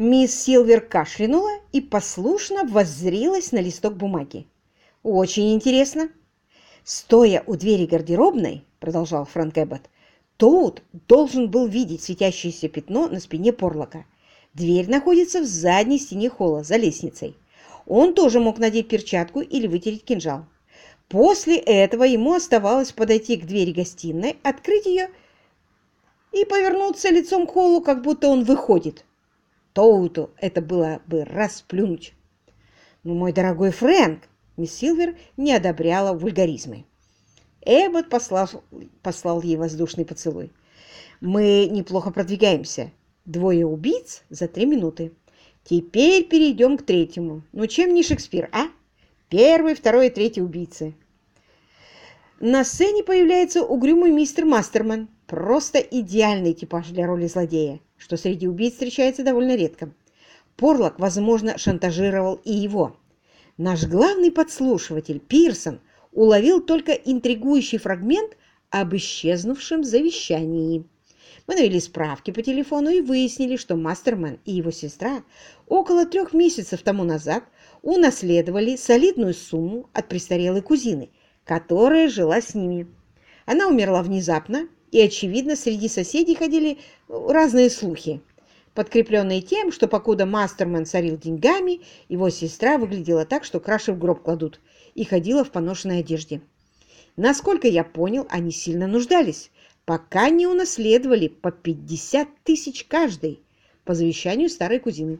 Мисс Силвер кашлянула и послушно воззрилась на листок бумаги. «Очень интересно». «Стоя у двери гардеробной», — продолжал Фрэнк Эббот, Тоут должен был видеть светящееся пятно на спине Порлока. Дверь находится в задней стене холла, за лестницей. Он тоже мог надеть перчатку или вытереть кинжал. После этого ему оставалось подойти к двери гостиной, открыть ее и повернуться лицом к холлу, как будто он выходит. Тоуту это было бы расплюнуть. Но, мой дорогой Фрэнк, мисс Силвер не одобряла вульгаризмы. Эббот послал, послал ей воздушный поцелуй. «Мы неплохо продвигаемся. Двое убийц за три минуты. Теперь перейдем к третьему. Ну, чем не Шекспир, а? Первый, второй и третий убийцы». На сцене появляется угрюмый мистер Мастерман. Просто идеальный типаж для роли злодея, что среди убийц встречается довольно редко. Порлок, возможно, шантажировал и его. Наш главный подслушиватель, Пирсон, уловил только интригующий фрагмент об исчезнувшем завещании. Мы навели справки по телефону и выяснили, что Мастермен и его сестра около трех месяцев тому назад унаследовали солидную сумму от престарелой кузины, которая жила с ними. Она умерла внезапно, и, очевидно, среди соседей ходили разные слухи, подкрепленные тем, что покуда Мастермен царил деньгами, его сестра выглядела так, что краши в гроб кладут, и ходила в поношенной одежде. Насколько я понял, они сильно нуждались, пока не унаследовали по 50 тысяч каждый по завещанию старой кузины.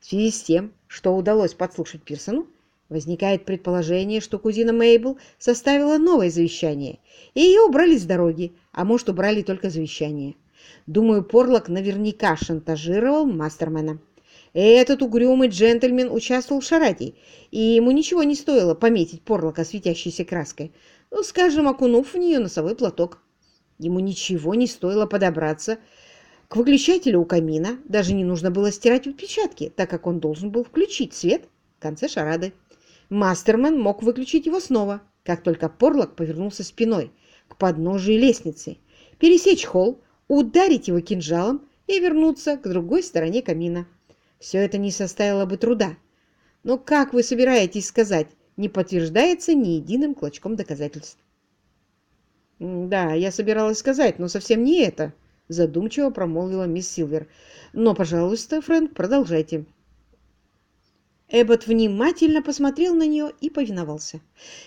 В связи с тем, что удалось подслушать Пирсону, возникает предположение, что кузина Мейбл составила новое завещание, и ее убрали с дороги, а может, убрали только завещание. Думаю, Порлок наверняка шантажировал Мастермена. Этот угрюмый джентльмен участвовал в шараде, и ему ничего не стоило пометить Порлока светящейся краской, ну, скажем, окунув в нее носовой платок. Ему ничего не стоило подобраться к выключателю у камина, даже не нужно было стирать отпечатки, так как он должен был включить свет в конце шарады. Мастермен мог выключить его снова, как только Порлок повернулся спиной к подножию лестницы, пересечь холл, ударить его кинжалом и вернуться к другой стороне камина. Все это не составило бы труда. Но как вы собираетесь сказать, не подтверждается ни единым клочком доказательств? «Да, я собиралась сказать, но совсем не это», — задумчиво промолвила мисс Силвер. «Но, пожалуйста, Фрэнк, продолжайте». Эббот внимательно посмотрел на нее и повиновался.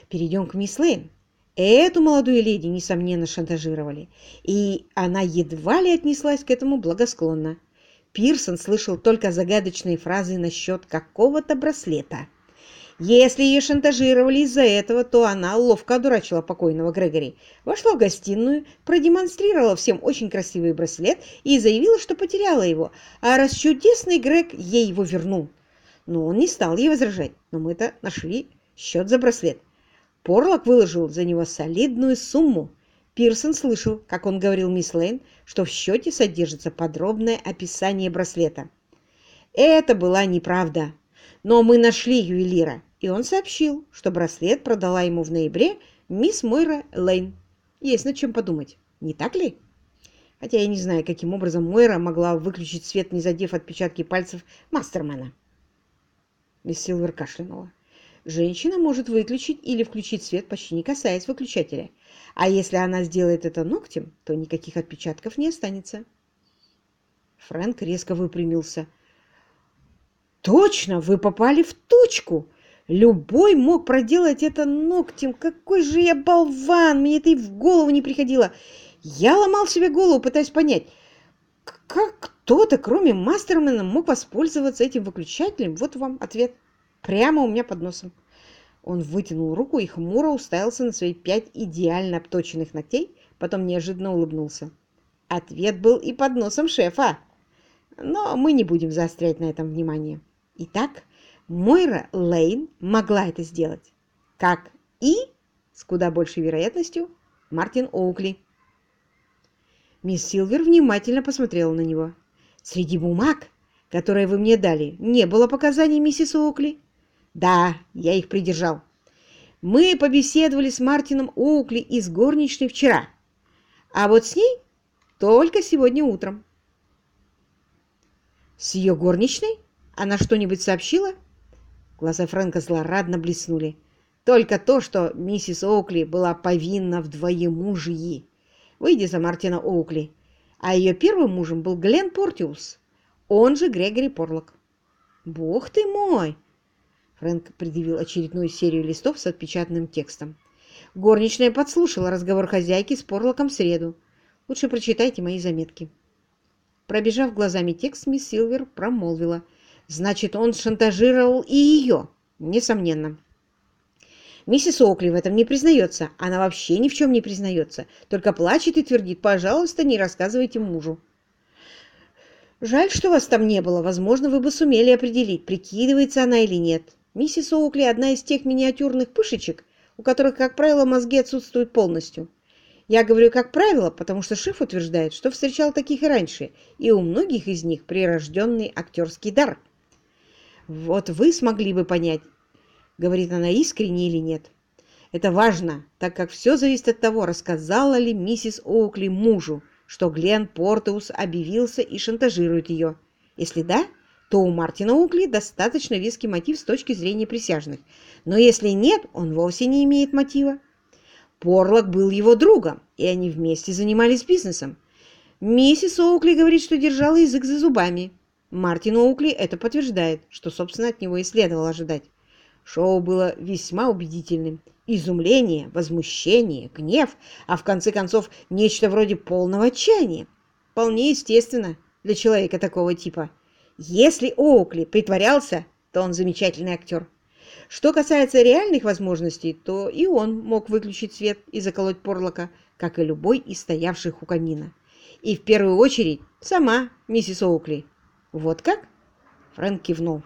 «Перейдем к мисс Лейн. Эту молодую леди, несомненно, шантажировали, и она едва ли отнеслась к этому благосклонно. Пирсон слышал только загадочные фразы насчет какого-то браслета. Если ее шантажировали из-за этого, то она ловко одурачила покойного Грегори, вошла в гостиную, продемонстрировала всем очень красивый браслет и заявила, что потеряла его, а раз чудесный Грег ей его вернул. Но он не стал ей возражать, но мы-то нашли счет за браслет. Порлок выложил за него солидную сумму, Пирсон слышал, как он говорил мисс Лейн, что в счете содержится подробное описание браслета. Это была неправда, но мы нашли ювелира, и он сообщил, что браслет продала ему в ноябре мисс Мойра Лейн. Есть над чем подумать, не так ли? Хотя я не знаю, каким образом Мойра могла выключить свет, не задев отпечатки пальцев Мастермена. Мисс Силвер кашлянула. Женщина может выключить или включить свет, почти не касаясь выключателя. А если она сделает это ногтем, то никаких отпечатков не останется. Фрэнк резко выпрямился. «Точно! Вы попали в точку! Любой мог проделать это ногтем. Какой же я болван! Мне это и в голову не приходило. Я ломал себе голову, пытаясь понять, как кто-то, кроме Мастермена, мог воспользоваться этим выключателем. Вот вам ответ прямо у меня под носом. Он вытянул руку и хмуро уставился на свои пять идеально обточенных ногтей, потом неожиданно улыбнулся. Ответ был и под носом шефа. Но мы не будем заострять на этом внимание. Итак, Мойра Лейн могла это сделать. Как и, с куда большей вероятностью, Мартин Оукли. Мисс Силвер внимательно посмотрела на него. «Среди бумаг, которые вы мне дали, не было показаний миссис Оукли?» Да, я их придержал. Мы побеседовали с Мартином Оукли из горничной вчера, а вот с ней только сегодня утром. С ее горничной? Она что-нибудь сообщила? Глаза Фрэнка злорадно блеснули. Только то, что миссис Оукли была повинна в двоемужии. Выйди за Мартина Оукли. А ее первым мужем был Глен Портиус, он же Грегори Порлок. «Бог ты мой!» Фрэнк предъявил очередную серию листов с отпечатанным текстом. Горничная подслушала разговор хозяйки с Порлоком в среду. Лучше прочитайте мои заметки. Пробежав глазами текст, мисс Силвер промолвила – Значит, он шантажировал и ее, несомненно. Миссис Окли в этом не признается. Она вообще ни в чем не признается. Только плачет и твердит, пожалуйста, не рассказывайте мужу. Жаль, что вас там не было. Возможно, вы бы сумели определить, прикидывается она или нет. Миссис Оукли одна из тех миниатюрных пышечек, у которых, как правило, мозги отсутствуют полностью. Я говорю «как правило», потому что шеф утверждает, что встречал таких и раньше, и у многих из них прирожденный актерский дар. Вот вы смогли бы понять, говорит она искренне или нет. Это важно, так как все зависит от того, рассказала ли миссис Оукли мужу, что Глен Портеус объявился и шантажирует ее. Если да, то у Мартина Оукли достаточно веский мотив с точки зрения присяжных. Но если нет, он вовсе не имеет мотива. Порлок был его другом, и они вместе занимались бизнесом. Миссис Оукли говорит, что держала язык за зубами, Мартин Оукли это подтверждает, что, собственно, от него и следовало ожидать. Шоу было весьма убедительным. Изумление, возмущение, гнев, а в конце концов нечто вроде полного отчаяния. Вполне естественно для человека такого типа. Если Оукли притворялся, то он замечательный актер. Что касается реальных возможностей, то и он мог выключить свет и заколоть Порлока, как и любой из стоявших у камина. И в первую очередь сама миссис Оукли. «Вот как?» Фрэнк кивнул.